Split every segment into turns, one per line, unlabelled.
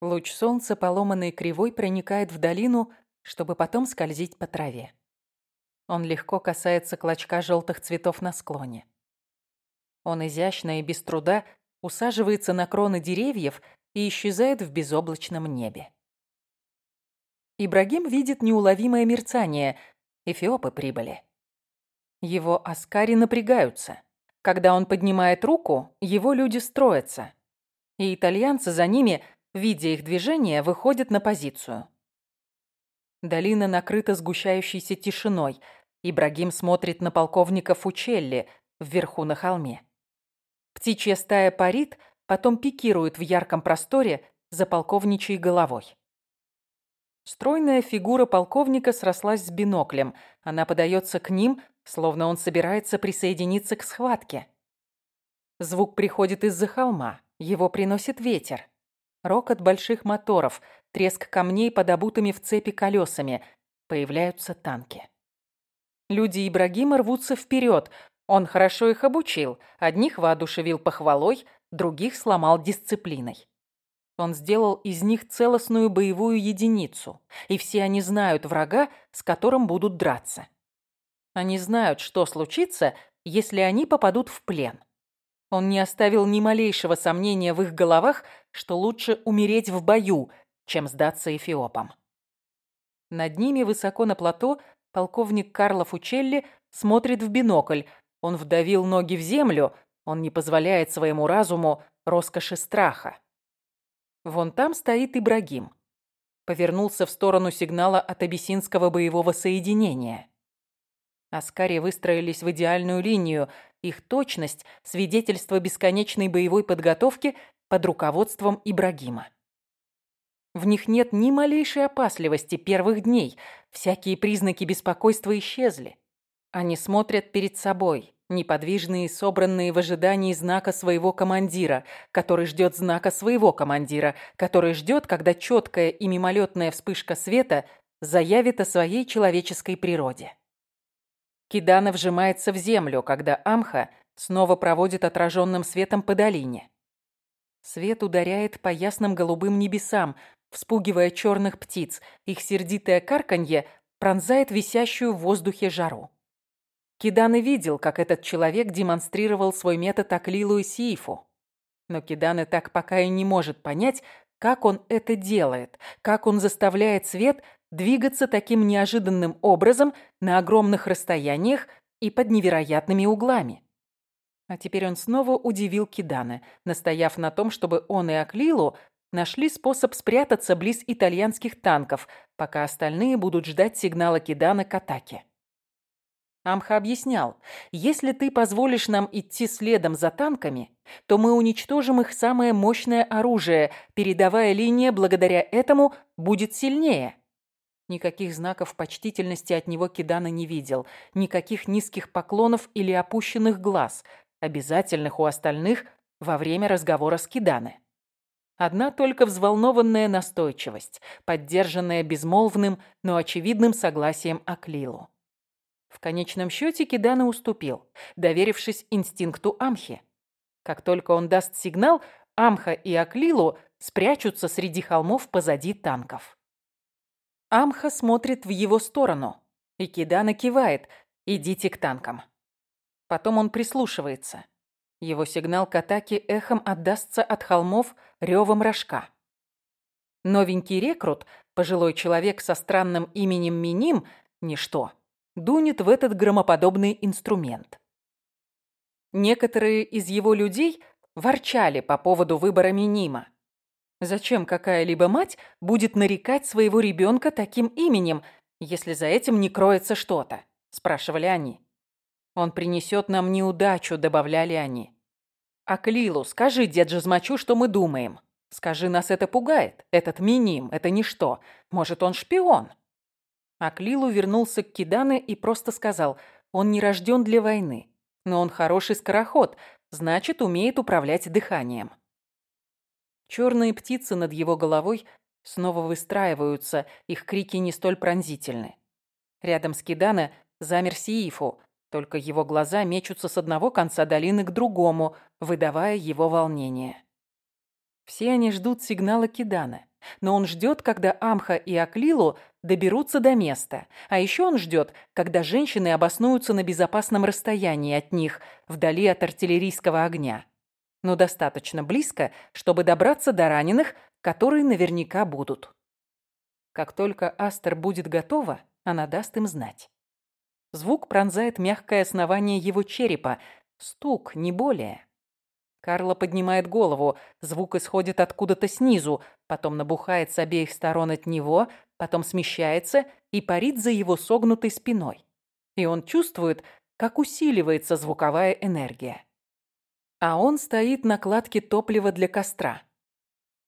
Луч солнца, поломанный кривой, проникает в долину, чтобы потом скользить по траве. Он легко касается клочка желтых цветов на склоне. Он изящно и без труда усаживается на кроны деревьев и исчезает в безоблачном небе. Ибрагим видит неуловимое мерцание. Эфиопы прибыли. Его аскари напрягаются. Когда он поднимает руку, его люди строятся. И итальянцы за ними, видя их движение, выходят на позицию. Долина накрыта сгущающейся тишиной. Ибрагим смотрит на полковника Фучелли вверху на холме. Птичья стая парит, потом пикирует в ярком просторе за полковничьей головой. Стройная фигура полковника срослась с биноклем. Она подается к ним, словно он собирается присоединиться к схватке. Звук приходит из-за холма. Его приносит ветер. Рокот больших моторов, треск камней под обутыми в цепи колесами. Появляются танки. Люди Ибрагима рвутся вперед. Он хорошо их обучил. Одних воодушевил похвалой, других сломал дисциплиной. Он сделал из них целостную боевую единицу, и все они знают врага, с которым будут драться. Они знают, что случится, если они попадут в плен. Он не оставил ни малейшего сомнения в их головах, что лучше умереть в бою, чем сдаться эфиопам. Над ними, высоко на плато, полковник Карло Фучелли смотрит в бинокль. Он вдавил ноги в землю, он не позволяет своему разуму роскоши страха. Вон там стоит Ибрагим. Повернулся в сторону сигнала от абиссинского боевого соединения. Аскари выстроились в идеальную линию. Их точность – свидетельство бесконечной боевой подготовки под руководством Ибрагима. В них нет ни малейшей опасливости первых дней. Всякие признаки беспокойства исчезли. Они смотрят перед собой, неподвижные, собранные в ожидании знака своего командира, который ждет знака своего командира, который ждет, когда четкая и мимолетная вспышка света заявит о своей человеческой природе. Кидана вжимается в землю, когда Амха снова проводит отраженным светом по долине. Свет ударяет по ясным голубым небесам, вспугивая черных птиц. Их сердитое карканье пронзает висящую в воздухе жару. Киданы видел, как этот человек демонстрировал свой метод Аклилу и Сиифу. Но Киданы так пока и не может понять, как он это делает, как он заставляет свет двигаться таким неожиданным образом на огромных расстояниях и под невероятными углами. А теперь он снова удивил Кидана, настояв на том, чтобы он и Аклилу нашли способ спрятаться близ итальянских танков, пока остальные будут ждать сигнала Кидана к атаке. Амха объяснял, если ты позволишь нам идти следом за танками, то мы уничтожим их самое мощное оружие, передовая линия благодаря этому будет сильнее. Никаких знаков почтительности от него Кидана не видел, никаких низких поклонов или опущенных глаз, обязательных у остальных во время разговора с Киданы. Одна только взволнованная настойчивость, поддержанная безмолвным, но очевидным согласием Аклилу. В конечном счете Кидана уступил, доверившись инстинкту Амхи. Как только он даст сигнал, Амха и Аклилу спрячутся среди холмов позади танков. Амха смотрит в его сторону, и Кидана кивает «идите к танкам». Потом он прислушивается. Его сигнал к атаке эхом отдастся от холмов ревом рожка. Новенький рекрут, пожилой человек со странным именем Миним, ничто дунет в этот громоподобный инструмент. Некоторые из его людей ворчали по поводу выбора Минима. Зачем какая-либо мать будет нарекать своего ребенка таким именем, если за этим не кроется что-то? Спрашивали они. Он принесет нам неудачу, добавляли они. А Клилу, скажи, дед Жазмачу, что мы думаем. Скажи, нас это пугает. Этот Миним, это ничто. Может, он шпион? Аклилу вернулся к Кидане и просто сказал, он не рожден для войны, но он хороший скороход, значит, умеет управлять дыханием. Черные птицы над его головой снова выстраиваются, их крики не столь пронзительны. Рядом с Кидана замер Сиифу, только его глаза мечутся с одного конца долины к другому, выдавая его волнение. Все они ждут сигнала Кидана, но он ждет, когда Амха и Аклилу доберутся до места. А еще он ждет, когда женщины обоснуются на безопасном расстоянии от них, вдали от артиллерийского огня. Но достаточно близко, чтобы добраться до раненых, которые наверняка будут. Как только Астер будет готова, она даст им знать. Звук пронзает мягкое основание его черепа. Стук, не более. Карла поднимает голову. Звук исходит откуда-то снизу, потом набухает с обеих сторон от него, потом смещается и парит за его согнутой спиной. И он чувствует, как усиливается звуковая энергия. А он стоит на кладке топлива для костра.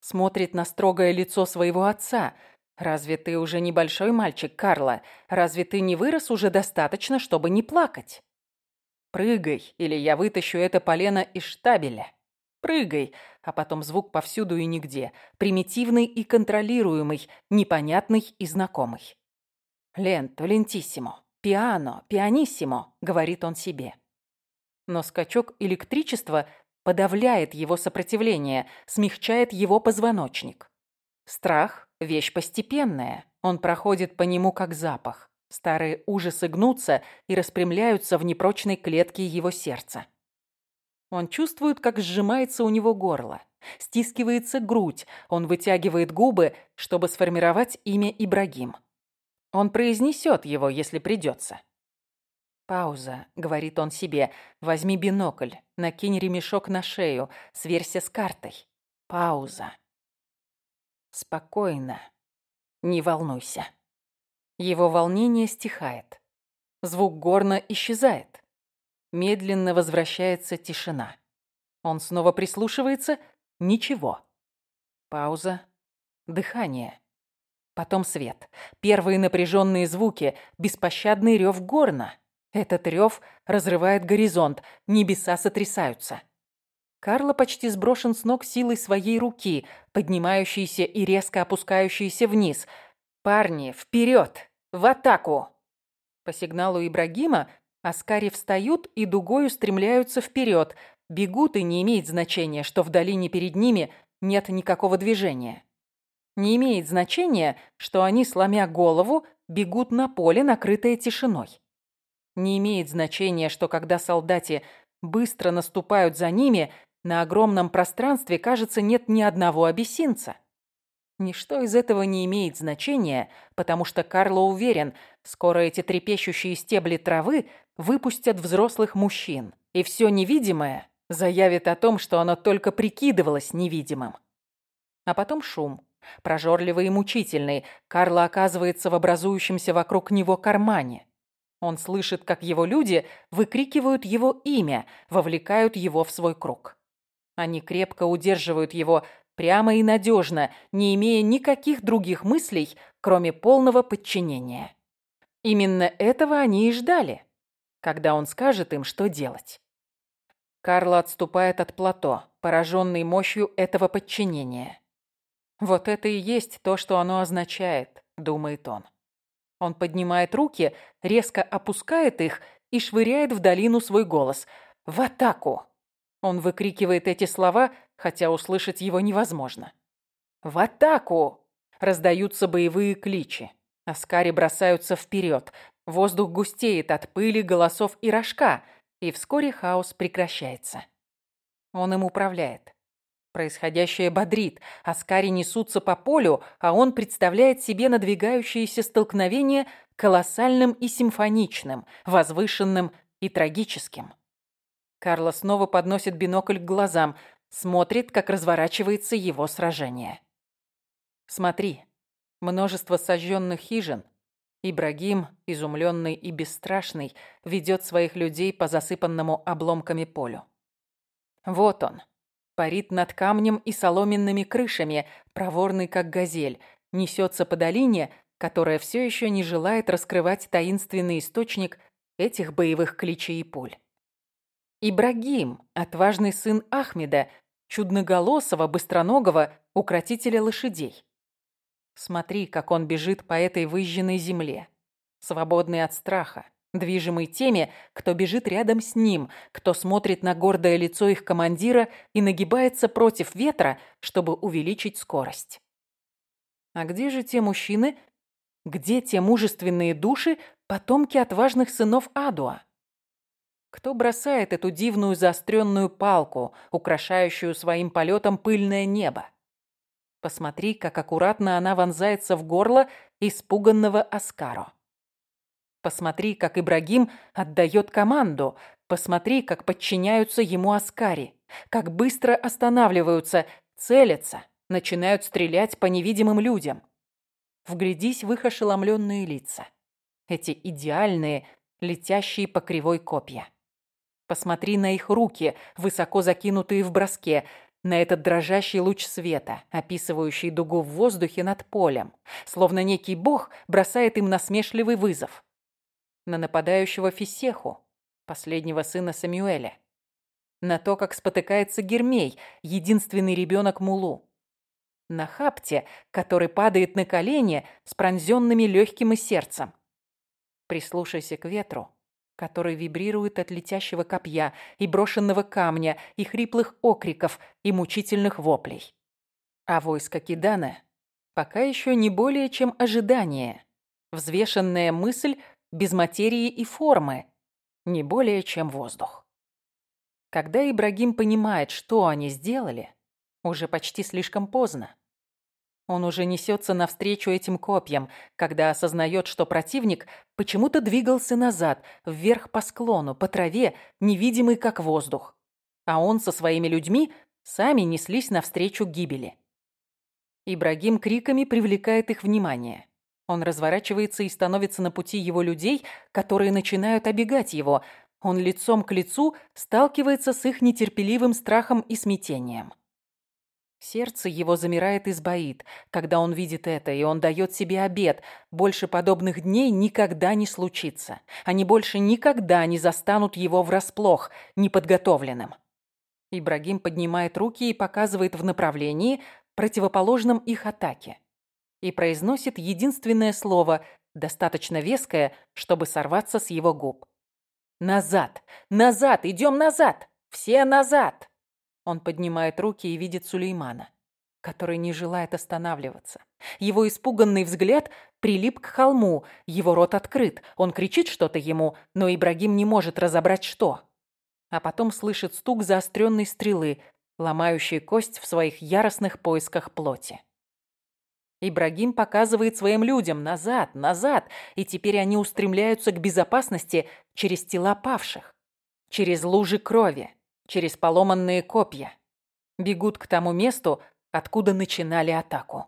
Смотрит на строгое лицо своего отца. «Разве ты уже небольшой мальчик, Карла? Разве ты не вырос уже достаточно, чтобы не плакать?» Прыгай, или я вытащу это полено из штабеля. Прыгай, а потом звук повсюду и нигде. Примитивный и контролируемый, непонятный и знакомый. «Ленто, лентиссимо, пиано, пианиссимо», — говорит он себе. Но скачок электричества подавляет его сопротивление, смягчает его позвоночник. Страх — вещь постепенная, он проходит по нему как запах. Старые ужасы гнутся и распрямляются в непрочной клетке его сердца. Он чувствует, как сжимается у него горло. Стискивается грудь, он вытягивает губы, чтобы сформировать имя Ибрагим. Он произнесет его, если придется. «Пауза», — говорит он себе, — «возьми бинокль, накинь ремешок на шею, сверься с картой. Пауза». «Спокойно. Не волнуйся». Его волнение стихает. Звук горна исчезает. Медленно возвращается тишина. Он снова прислушивается. Ничего. Пауза. Дыхание. Потом свет. Первые напряженные звуки. Беспощадный рев горна. Этот рев разрывает горизонт. Небеса сотрясаются. Карло почти сброшен с ног силой своей руки, поднимающейся и резко опускающейся вниз. «Парни, вперед! В атаку!» По сигналу Ибрагима Аскари встают и дугой устремляются вперед. Бегут, и не имеет значения, что в долине перед ними нет никакого движения. Не имеет значения, что они, сломя голову, бегут на поле, накрытое тишиной. Не имеет значения, что когда солдаты быстро наступают за ними, на огромном пространстве, кажется, нет ни одного абиссинца. Ничто из этого не имеет значения, потому что Карло уверен, скоро эти трепещущие стебли травы выпустят взрослых мужчин, и все невидимое заявит о том, что оно только прикидывалось невидимым. А потом шум. Прожорливый и мучительный, Карло оказывается в образующемся вокруг него кармане. Он слышит, как его люди выкрикивают его имя, вовлекают его в свой круг. Они крепко удерживают его, прямо и надежно, не имея никаких других мыслей, кроме полного подчинения. Именно этого они и ждали, когда он скажет им, что делать. Карло отступает от плато, пораженный мощью этого подчинения. «Вот это и есть то, что оно означает», — думает он. Он поднимает руки, резко опускает их и швыряет в долину свой голос. «В атаку!» Он выкрикивает эти слова, хотя услышать его невозможно. «В атаку!» Раздаются боевые кличи. Аскари бросаются вперед. Воздух густеет от пыли, голосов и рожка, и вскоре хаос прекращается. Он им управляет. Происходящее бодрит. Аскари несутся по полю, а он представляет себе надвигающееся столкновение колоссальным и симфоничным, возвышенным и трагическим. Карло снова подносит бинокль к глазам, смотрит, как разворачивается его сражение. Смотри, множество сожженных хижин. Ибрагим, изумленный и бесстрашный, ведет своих людей по засыпанному обломками полю. Вот он, парит над камнем и соломенными крышами, проворный как газель, несется по долине, которая все еще не желает раскрывать таинственный источник этих боевых кличей и пуль. Ибрагим, отважный сын Ахмеда, чудноголосого, быстроногого, укротителя лошадей. Смотри, как он бежит по этой выжженной земле, свободный от страха, движимый теми, кто бежит рядом с ним, кто смотрит на гордое лицо их командира и нагибается против ветра, чтобы увеличить скорость. А где же те мужчины? Где те мужественные души, потомки отважных сынов Адуа? Кто бросает эту дивную заостренную палку, украшающую своим полетом пыльное небо? Посмотри, как аккуратно она вонзается в горло испуганного Аскаро. Посмотри, как Ибрагим отдает команду. Посмотри, как подчиняются ему Аскари. Как быстро останавливаются, целятся, начинают стрелять по невидимым людям. Вглядись в их ошеломленные лица. Эти идеальные, летящие по кривой копья. Посмотри на их руки, высоко закинутые в броске, на этот дрожащий луч света, описывающий дугу в воздухе над полем, словно некий бог бросает им насмешливый вызов. На нападающего Фисеху, последнего сына Самюэля. На то, как спотыкается Гермей, единственный ребенок Мулу. На Хапте, который падает на колени с пронзенными легким и сердцем. Прислушайся к ветру, который вибрирует от летящего копья и брошенного камня, и хриплых окриков, и мучительных воплей. А войско Кидана пока еще не более чем ожидание, взвешенная мысль без материи и формы, не более чем воздух. Когда Ибрагим понимает, что они сделали, уже почти слишком поздно. Он уже несется навстречу этим копьям, когда осознает, что противник почему-то двигался назад, вверх по склону, по траве, невидимый как воздух. А он со своими людьми сами неслись навстречу гибели. Ибрагим криками привлекает их внимание. Он разворачивается и становится на пути его людей, которые начинают обегать его. Он лицом к лицу сталкивается с их нетерпеливым страхом и смятением. Сердце его замирает и сбоит, когда он видит это, и он дает себе обед. Больше подобных дней никогда не случится. Они больше никогда не застанут его врасплох, неподготовленным. Ибрагим поднимает руки и показывает в направлении, противоположном их атаке. И произносит единственное слово, достаточно веское, чтобы сорваться с его губ. «Назад! Назад! Идем назад! Все назад!» Он поднимает руки и видит Сулеймана, который не желает останавливаться. Его испуганный взгляд прилип к холму, его рот открыт. Он кричит что-то ему, но Ибрагим не может разобрать, что. А потом слышит стук заостренной стрелы, ломающей кость в своих яростных поисках плоти. Ибрагим показывает своим людям назад, назад, и теперь они устремляются к безопасности через тела павших, через лужи крови, через поломанные копья. Бегут к тому месту, откуда начинали атаку.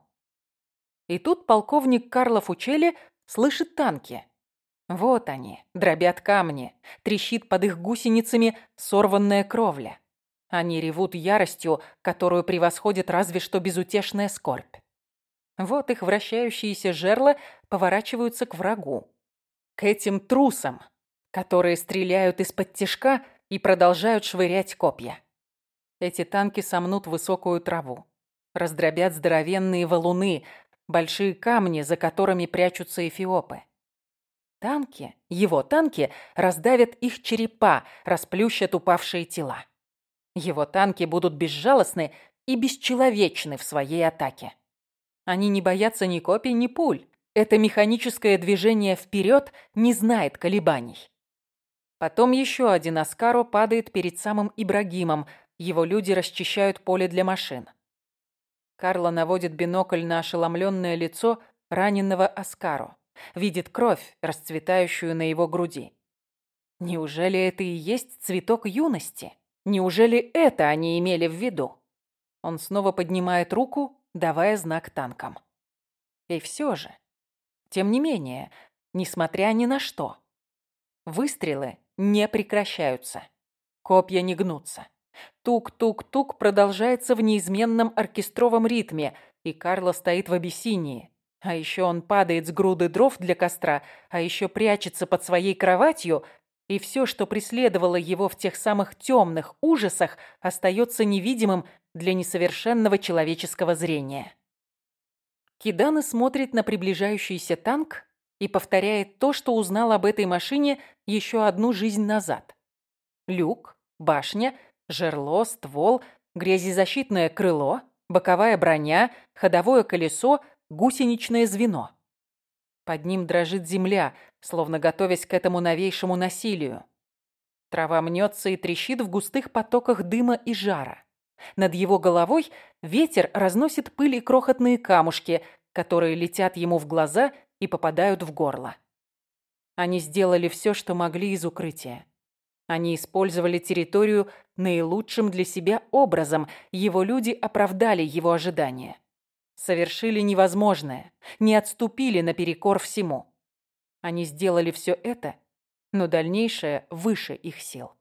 И тут полковник Карлов Учели слышит танки. Вот они, дробят камни, трещит под их гусеницами сорванная кровля. Они ревут яростью, которую превосходит разве что безутешная скорбь. Вот их вращающиеся жерла поворачиваются к врагу. К этим трусам, которые стреляют из-под тишка и продолжают швырять копья. Эти танки сомнут высокую траву, раздробят здоровенные валуны, большие камни, за которыми прячутся эфиопы. Танки, его танки, раздавят их черепа, расплющат упавшие тела. Его танки будут безжалостны и бесчеловечны в своей атаке. Они не боятся ни копий, ни пуль. Это механическое движение вперед не знает колебаний. Потом еще один Аскаро падает перед самым Ибрагимом. Его люди расчищают поле для машин. Карло наводит бинокль на ошеломленное лицо раненого Аскаро. Видит кровь, расцветающую на его груди. Неужели это и есть цветок юности? Неужели это они имели в виду? Он снова поднимает руку, давая знак танкам. И все же, тем не менее, несмотря ни на что, выстрелы не прекращаются. Копья не гнутся. Тук-тук-тук продолжается в неизменном оркестровом ритме, и Карло стоит в Абиссинии. А еще он падает с груды дров для костра, а еще прячется под своей кроватью, и все, что преследовало его в тех самых темных ужасах, остается невидимым для несовершенного человеческого зрения. Кидана смотрит на приближающийся танк и повторяет то, что узнал об этой машине еще одну жизнь назад. Люк, башня, жерло, ствол, грязезащитное крыло, боковая броня, ходовое колесо, гусеничное звено. Под ним дрожит земля, словно готовясь к этому новейшему насилию. Трава мнется и трещит в густых потоках дыма и жара. Над его головой ветер разносит пыль и крохотные камушки, которые летят ему в глаза и попадают в горло. Они сделали все, что могли из укрытия. Они использовали территорию наилучшим для себя образом, его люди оправдали его ожидания. Совершили невозможное, не отступили наперекор всему. Они сделали все это, но дальнейшее выше их сил.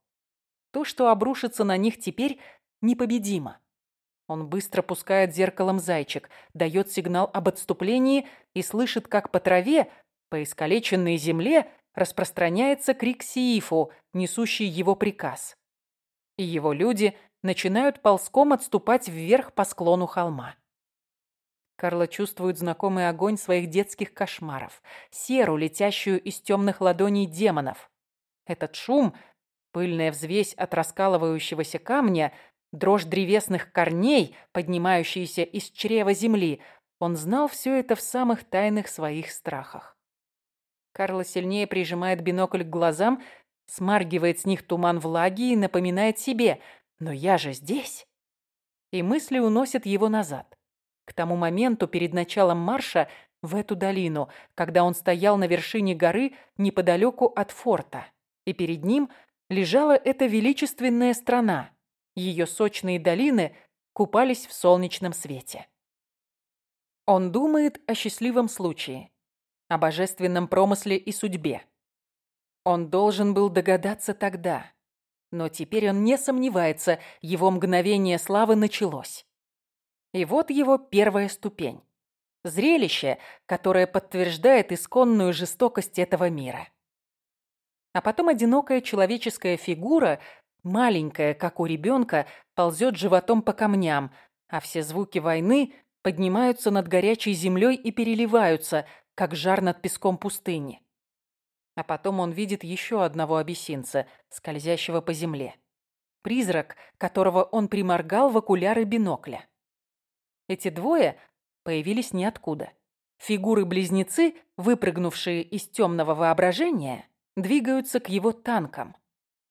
То, что обрушится на них теперь, непобедимо. Он быстро пускает зеркалом зайчик, дает сигнал об отступлении и слышит, как по траве, по искалеченной земле, распространяется крик Сиифу, несущий его приказ. И его люди начинают ползком отступать вверх по склону холма. Карла чувствует знакомый огонь своих детских кошмаров, серу, летящую из темных ладоней демонов. Этот шум, пыльная взвесь от раскалывающегося камня, дрожь древесных корней, поднимающиеся из чрева земли, он знал все это в самых тайных своих страхах. Карла сильнее прижимает бинокль к глазам, смаргивает с них туман влаги и напоминает себе «Но я же здесь!» И мысли уносят его назад к тому моменту перед началом марша в эту долину, когда он стоял на вершине горы неподалеку от форта, и перед ним лежала эта величественная страна. Ее сочные долины купались в солнечном свете. Он думает о счастливом случае, о божественном промысле и судьбе. Он должен был догадаться тогда, но теперь он не сомневается, его мгновение славы началось. И вот его первая ступень. Зрелище, которое подтверждает исконную жестокость этого мира. А потом одинокая человеческая фигура, маленькая, как у ребенка, ползет животом по камням, а все звуки войны поднимаются над горячей землей и переливаются, как жар над песком пустыни. А потом он видит еще одного абиссинца, скользящего по земле. Призрак, которого он приморгал в окуляры бинокля. Эти двое появились ниоткуда. Фигуры-близнецы, выпрыгнувшие из темного воображения, двигаются к его танкам.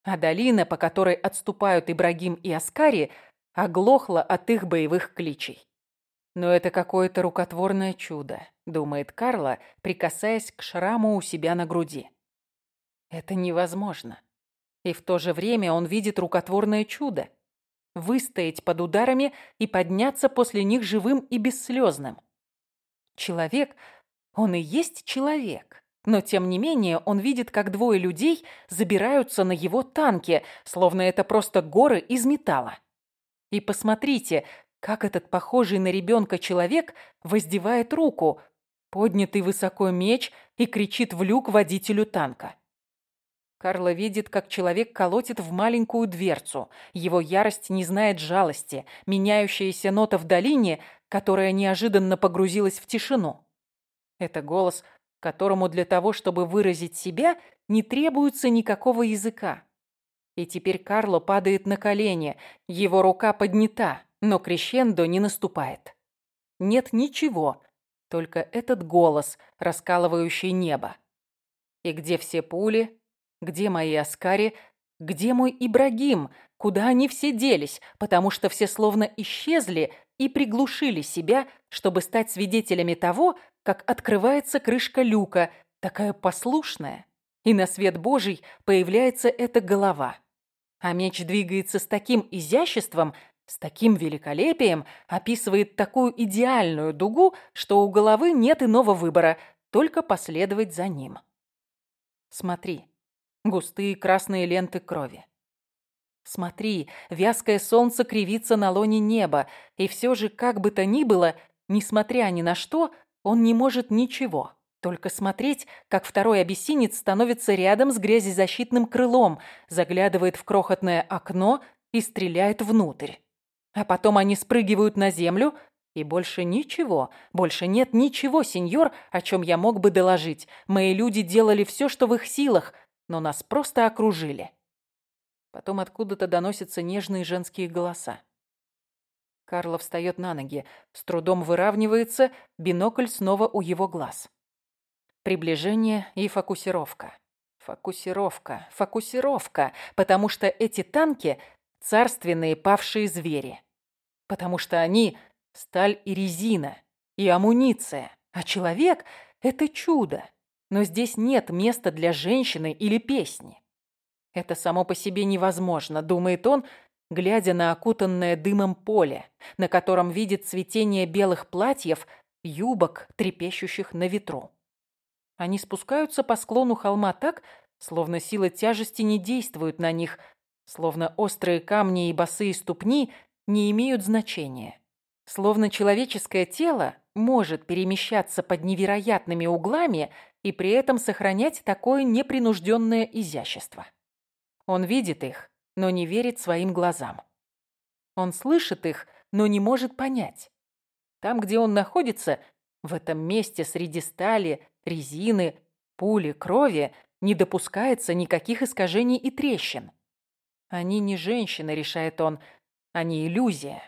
А долина, по которой отступают Ибрагим и Аскари, оглохла от их боевых кличей. Но это какое-то рукотворное чудо, думает Карла, прикасаясь к шраму у себя на груди. Это невозможно. И в то же время он видит рукотворное чудо выстоять под ударами и подняться после них живым и бесслезным. Человек, он и есть человек. Но, тем не менее, он видит, как двое людей забираются на его танке, словно это просто горы из металла. И посмотрите, как этот похожий на ребенка человек воздевает руку, поднятый высоко меч и кричит в люк водителю танка. Карла видит, как человек колотит в маленькую дверцу. Его ярость не знает жалости, меняющаяся нота в долине, которая неожиданно погрузилась в тишину. Это голос, которому для того, чтобы выразить себя, не требуется никакого языка. И теперь Карло падает на колени, его рука поднята, но крещендо не наступает. Нет ничего, только этот голос, раскалывающий небо. И где все пули, где мои Аскари? Где мой Ибрагим? Куда они все делись? Потому что все словно исчезли и приглушили себя, чтобы стать свидетелями того, как открывается крышка люка, такая послушная. И на свет Божий появляется эта голова. А меч двигается с таким изяществом, с таким великолепием, описывает такую идеальную дугу, что у головы нет иного выбора, только последовать за ним. Смотри, густые красные ленты крови. Смотри, вязкое солнце кривится на лоне неба, и все же, как бы то ни было, несмотря ни на что, он не может ничего. Только смотреть, как второй абиссинец становится рядом с грязезащитным крылом, заглядывает в крохотное окно и стреляет внутрь. А потом они спрыгивают на землю, и больше ничего, больше нет ничего, сеньор, о чем я мог бы доложить. Мои люди делали все, что в их силах, но нас просто окружили. Потом откуда-то доносятся нежные женские голоса. Карло встает на ноги, с трудом выравнивается, бинокль снова у его глаз. Приближение и фокусировка. Фокусировка, фокусировка, потому что эти танки — царственные павшие звери. Потому что они — сталь и резина, и амуниция, а человек — это чудо. Но здесь нет места для женщины или песни. Это само по себе невозможно, думает он, глядя на окутанное дымом поле, на котором видит цветение белых платьев, юбок, трепещущих на ветру. Они спускаются по склону холма так, словно сила тяжести не действует на них, словно острые камни и босые ступни не имеют значения. Словно человеческое тело может перемещаться под невероятными углами и при этом сохранять такое непринужденное изящество. Он видит их, но не верит своим глазам. Он слышит их, но не может понять. Там, где он находится, в этом месте среди стали, резины, пули, крови, не допускается никаких искажений и трещин. Они не женщины, решает он, они иллюзия.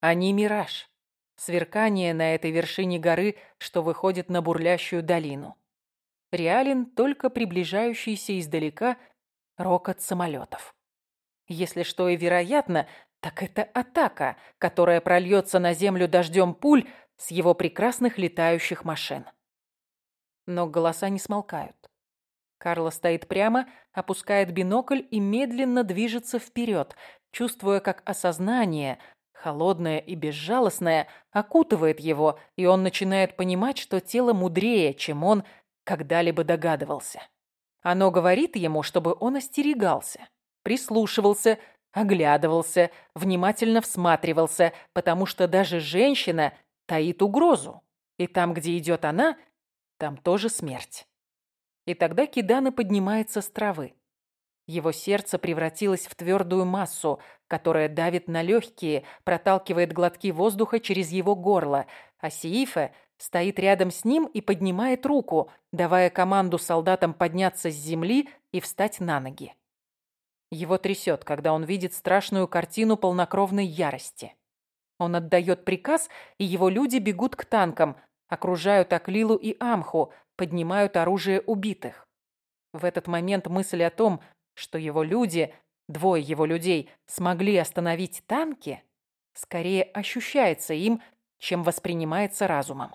Они мираж. Сверкание на этой вершине горы, что выходит на бурлящую долину. Реален только приближающийся издалека рокот самолетов. Если что и вероятно, так это атака, которая прольется на землю дождем пуль с его прекрасных летающих машин. Но голоса не смолкают. Карло стоит прямо, опускает бинокль и медленно движется вперед, чувствуя, как осознание, холодное и безжалостное, окутывает его, и он начинает понимать, что тело мудрее, чем он когда-либо догадывался. Оно говорит ему, чтобы он остерегался прислушивался, оглядывался, внимательно всматривался, потому что даже женщина таит угрозу. И там, где идет она, там тоже смерть. И тогда Кидана поднимается с травы. Его сердце превратилось в твердую массу, которая давит на легкие, проталкивает глотки воздуха через его горло, а Сиифа стоит рядом с ним и поднимает руку, давая команду солдатам подняться с земли и встать на ноги. Его трясет, когда он видит страшную картину полнокровной ярости. Он отдает приказ, и его люди бегут к танкам, окружают Аклилу и Амху, поднимают оружие убитых. В этот момент мысль о том, что его люди, двое его людей, смогли остановить танки, скорее ощущается им, чем воспринимается разумом.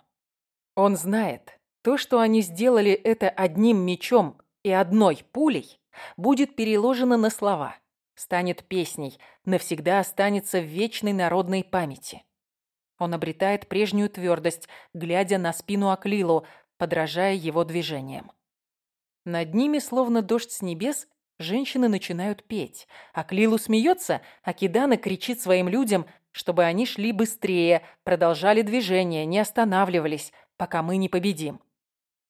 Он знает, то, что они сделали это одним мечом и одной пулей, будет переложено на слова, станет песней, навсегда останется в вечной народной памяти. Он обретает прежнюю твердость, глядя на спину Аклилу, подражая его движениям. Над ними, словно дождь с небес, женщины начинают петь. Аклилу смеется, а Кидана кричит своим людям, чтобы они шли быстрее, продолжали движение, не останавливались, пока мы не победим.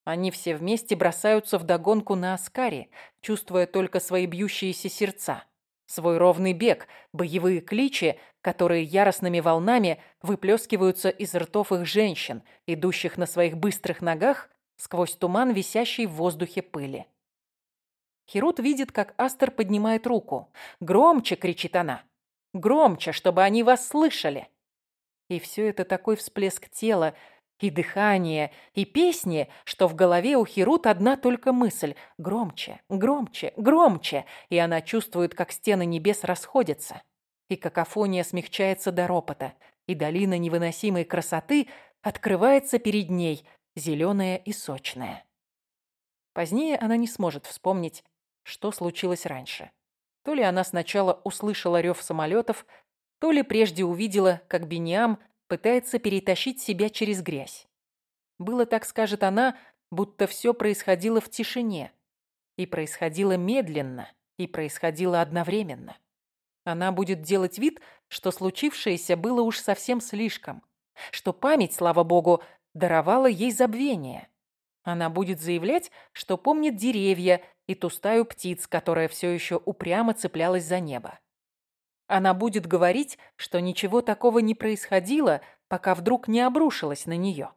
Они все вместе бросаются в догонку на Аскари, чувствуя только свои бьющиеся сердца. Свой ровный бег, боевые кличи, которые яростными волнами выплескиваются из ртов их женщин, идущих на своих быстрых ногах сквозь туман, висящий в воздухе пыли. Херут видит, как Астер поднимает руку. «Громче!» — кричит она. «Громче, чтобы они вас слышали!» И все это такой всплеск тела, и дыхание, и песни, что в голове у Херут одна только мысль – громче, громче, громче, и она чувствует, как стены небес расходятся, и какофония смягчается до ропота, и долина невыносимой красоты открывается перед ней, зеленая и сочная. Позднее она не сможет вспомнить, что случилось раньше. То ли она сначала услышала рев самолетов, то ли прежде увидела, как Бениам – пытается перетащить себя через грязь. Было так, скажет она, будто все происходило в тишине. И происходило медленно, и происходило одновременно. Она будет делать вид, что случившееся было уж совсем слишком, что память, слава богу, даровала ей забвение. Она будет заявлять, что помнит деревья и ту стаю птиц, которая все еще упрямо цеплялась за небо. Она будет говорить, что ничего такого не происходило, пока вдруг не обрушилось на нее.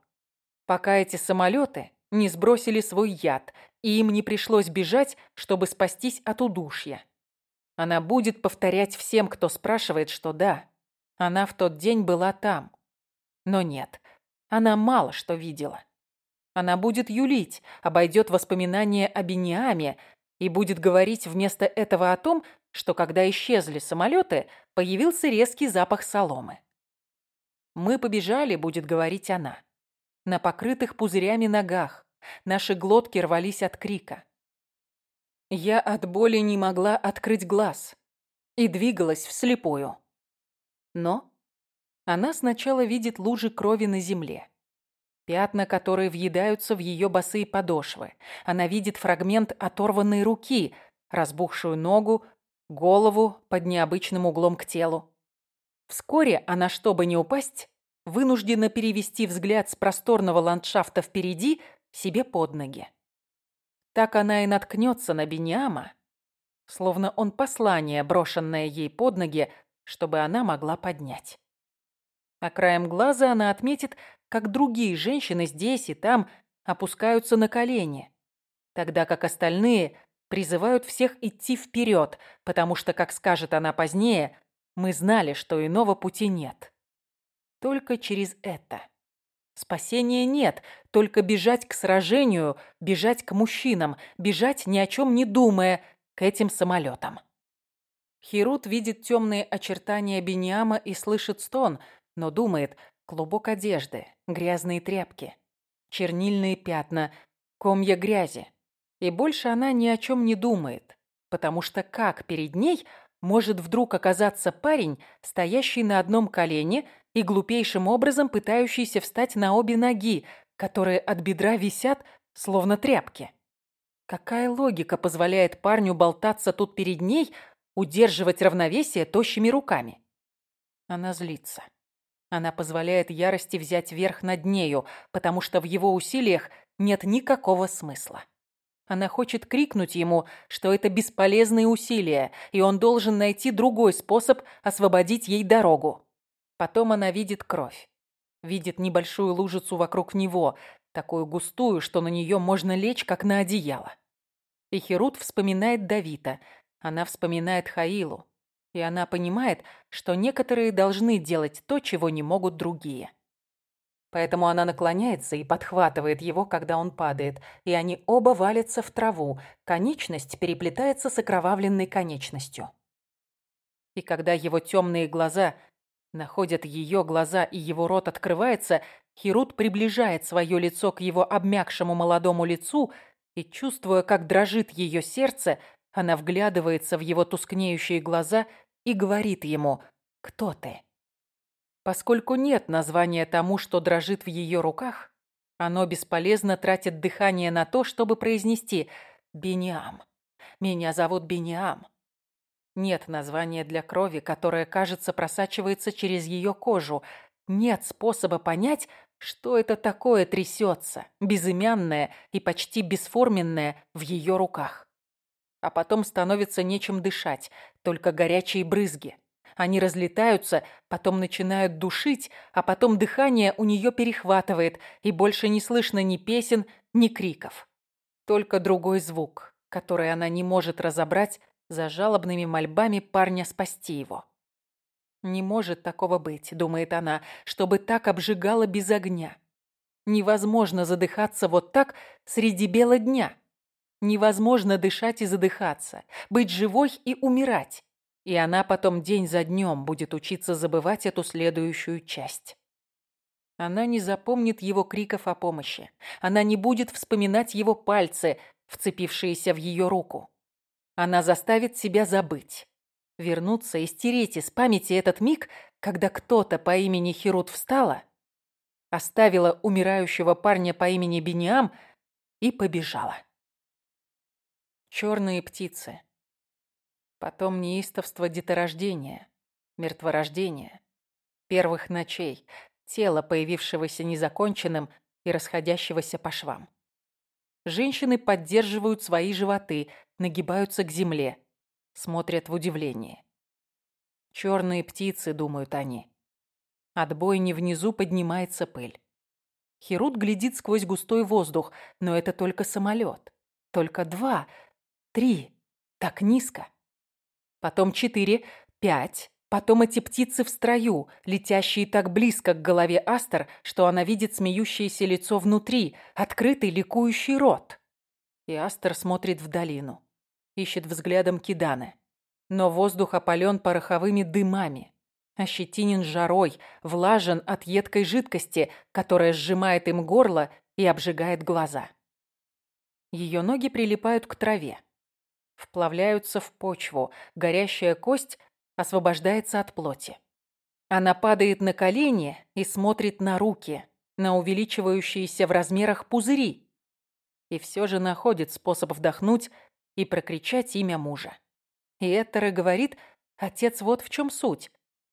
Пока эти самолеты не сбросили свой яд, и им не пришлось бежать, чтобы спастись от удушья. Она будет повторять всем, кто спрашивает, что да, Она в тот день была там. Но нет, она мало что видела. Она будет юлить, обойдет воспоминания о Бениаме и будет говорить вместо этого о том, что когда исчезли самолеты, появился резкий запах соломы. «Мы побежали», — будет говорить она. На покрытых пузырями ногах. Наши глотки рвались от крика. Я от боли не могла открыть глаз и двигалась вслепую. Но она сначала видит лужи крови на земле. Пятна, которые въедаются в ее босые подошвы. Она видит фрагмент оторванной руки, разбухшую ногу, голову под необычным углом к телу. Вскоре она, чтобы не упасть, вынуждена перевести взгляд с просторного ландшафта впереди себе под ноги. Так она и наткнется на Бениама, словно он послание, брошенное ей под ноги, чтобы она могла поднять. А краем глаза она отметит, как другие женщины здесь и там опускаются на колени, тогда как остальные призывают всех идти вперед, потому что, как скажет она позднее, мы знали, что иного пути нет. Только через это. Спасения нет, только бежать к сражению, бежать к мужчинам, бежать ни о чем не думая, к этим самолетам. Хирут видит темные очертания Бениама и слышит стон, но думает, клубок одежды, грязные тряпки, чернильные пятна, комья грязи. И больше она ни о чем не думает, потому что как перед ней может вдруг оказаться парень, стоящий на одном колене и глупейшим образом пытающийся встать на обе ноги, которые от бедра висят, словно тряпки. Какая логика позволяет парню болтаться тут перед ней, удерживать равновесие тощими руками? Она злится. Она позволяет ярости взять верх над нею, потому что в его усилиях нет никакого смысла. Она хочет крикнуть ему, что это бесполезные усилия, и он должен найти другой способ освободить ей дорогу. Потом она видит кровь. Видит небольшую лужицу вокруг него, такую густую, что на нее можно лечь, как на одеяло. И Херут вспоминает Давида. Она вспоминает Хаилу. И она понимает, что некоторые должны делать то, чего не могут другие. Поэтому она наклоняется и подхватывает его, когда он падает, и они оба валятся в траву. Конечность переплетается с окровавленной конечностью. И когда его темные глаза находят ее глаза и его рот открывается, Хирут приближает свое лицо к его обмякшему молодому лицу и, чувствуя, как дрожит ее сердце, она вглядывается в его тускнеющие глаза и говорит ему «Кто ты?». Поскольку нет названия тому, что дрожит в ее руках, оно бесполезно тратит дыхание на то, чтобы произнести «Бениам». «Меня зовут Бениам». Нет названия для крови, которая, кажется, просачивается через ее кожу. Нет способа понять, что это такое трясется, безымянное и почти бесформенное в ее руках. А потом становится нечем дышать, только горячие брызги. Они разлетаются, потом начинают душить, а потом дыхание у нее перехватывает, и больше не слышно ни песен, ни криков. Только другой звук, который она не может разобрать за жалобными мольбами парня спасти его. «Не может такого быть», — думает она, — «чтобы так обжигало без огня. Невозможно задыхаться вот так среди бела дня. Невозможно дышать и задыхаться, быть живой и умирать. И она потом день за днем будет учиться забывать эту следующую часть. Она не запомнит его криков о помощи. Она не будет вспоминать его пальцы, вцепившиеся в ее руку. Она заставит себя забыть. Вернуться и стереть из памяти этот миг, когда кто-то по имени Херут встала, оставила умирающего парня по имени Бениам и побежала. Черные птицы. Потом неистовство деторождения, мертворождения, первых ночей, тело, появившегося незаконченным и расходящегося по швам. Женщины поддерживают свои животы, нагибаются к земле, смотрят в удивлении. Черные птицы, думают они. От бойни внизу поднимается пыль. Херут глядит сквозь густой воздух, но это только самолет. Только два, три, так низко. Потом четыре, пять, Потом эти птицы в строю, летящие так близко к голове Астер, что она видит смеющееся лицо внутри, открытый ликующий рот. И Астер смотрит в долину, ищет взглядом Киданы. Но воздух опален пороховыми дымами, ощетинен жарой, влажен от едкой жидкости, которая сжимает им горло и обжигает глаза. Ее ноги прилипают к траве, вплавляются в почву, горящая кость освобождается от плоти. Она падает на колени и смотрит на руки, на увеличивающиеся в размерах пузыри, и все же находит способ вдохнуть и прокричать имя мужа. И Этера говорит, отец, вот в чем суть.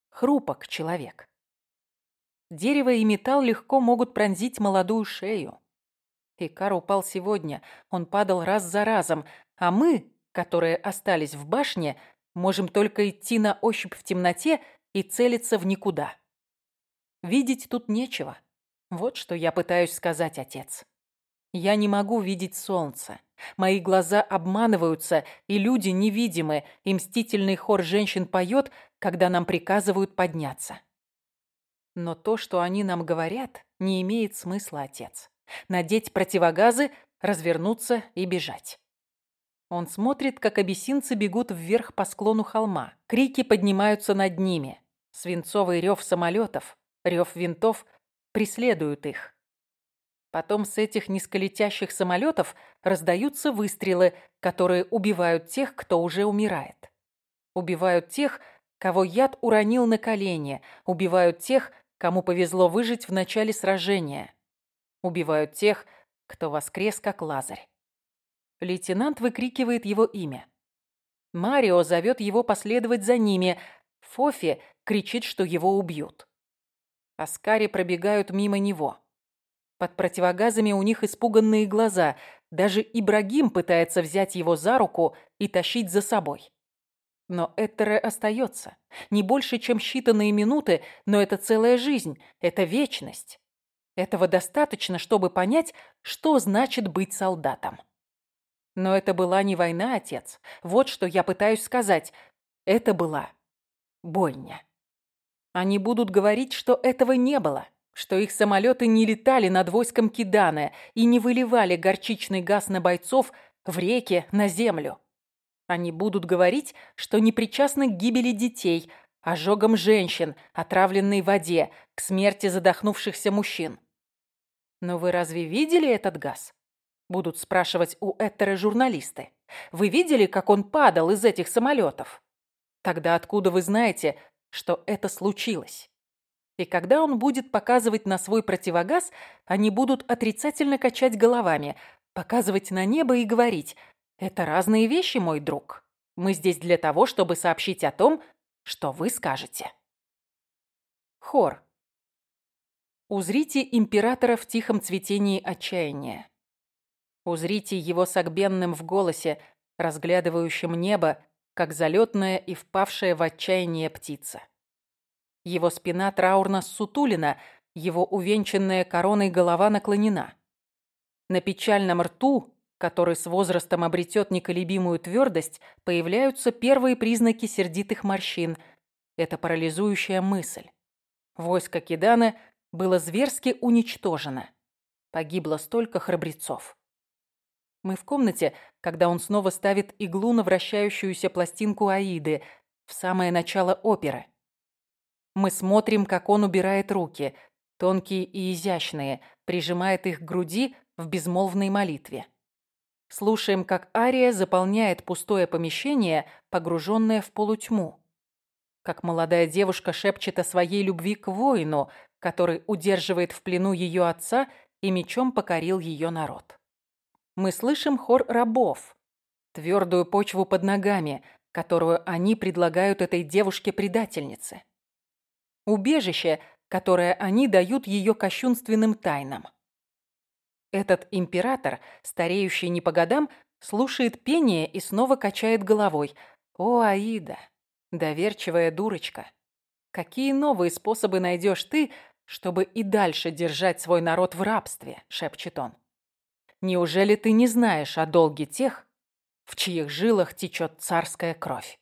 Хрупок человек. Дерево и металл легко могут пронзить молодую шею. Икар упал сегодня, он падал раз за разом, а мы, которые остались в башне, Можем только идти на ощупь в темноте и целиться в никуда. Видеть тут нечего. Вот что я пытаюсь сказать, отец. Я не могу видеть солнце. Мои глаза обманываются, и люди невидимы, и мстительный хор женщин поет, когда нам приказывают подняться. Но то, что они нам говорят, не имеет смысла, отец. Надеть противогазы, развернуться и бежать. Он смотрит, как абиссинцы бегут вверх по склону холма. Крики поднимаются над ними. Свинцовый рев самолетов, рев винтов преследуют их. Потом с этих низколетящих самолетов раздаются выстрелы, которые убивают тех, кто уже умирает. Убивают тех, кого яд уронил на колени, убивают тех, кому повезло выжить в начале сражения. Убивают тех, кто воскрес как Лазарь. Лейтенант выкрикивает его имя. Марио зовет его последовать за ними. Фофи кричит, что его убьют. Аскари пробегают мимо него. Под противогазами у них испуганные глаза. Даже Ибрагим пытается взять его за руку и тащить за собой. Но Этере остается. Не больше, чем считанные минуты, но это целая жизнь, это вечность. Этого достаточно, чтобы понять, что значит быть солдатом. Но это была не война, отец. Вот что я пытаюсь сказать. Это была бойня. Они будут говорить, что этого не было, что их самолеты не летали над войском Кидана и не выливали горчичный газ на бойцов в реке, на землю. Они будут говорить, что не причастны к гибели детей, ожогам женщин, отравленной воде, к смерти задохнувшихся мужчин. Но вы разве видели этот газ? Будут спрашивать у Эттера журналисты. Вы видели, как он падал из этих самолетов? Тогда откуда вы знаете, что это случилось? И когда он будет показывать на свой противогаз, они будут отрицательно качать головами, показывать на небо и говорить «Это разные вещи, мой друг. Мы здесь для того, чтобы сообщить о том, что вы скажете». Хор. Узрите императора в тихом цветении отчаяния. Узрите его согбенным в голосе, разглядывающим небо, как залетная и впавшая в отчаяние птица. Его спина траурно сутулена, его увенчанная короной голова наклонена. На печальном рту, который с возрастом обретет неколебимую твердость, появляются первые признаки сердитых морщин. Это парализующая мысль. Войско Кидана было зверски уничтожено. Погибло столько храбрецов. Мы в комнате, когда он снова ставит иглу на вращающуюся пластинку Аиды в самое начало оперы. Мы смотрим, как он убирает руки, тонкие и изящные, прижимает их к груди в безмолвной молитве. Слушаем, как Ария заполняет пустое помещение, погруженное в полутьму. Как молодая девушка шепчет о своей любви к воину, который удерживает в плену ее отца и мечом покорил ее народ мы слышим хор рабов, твердую почву под ногами, которую они предлагают этой девушке-предательнице. Убежище, которое они дают ее кощунственным тайнам. Этот император, стареющий не по годам, слушает пение и снова качает головой. «О, Аида, доверчивая дурочка, какие новые способы найдешь ты, чтобы и дальше держать свой народ в рабстве?» – шепчет он. Неужели ты не знаешь о долге тех, в чьих жилах течет царская кровь?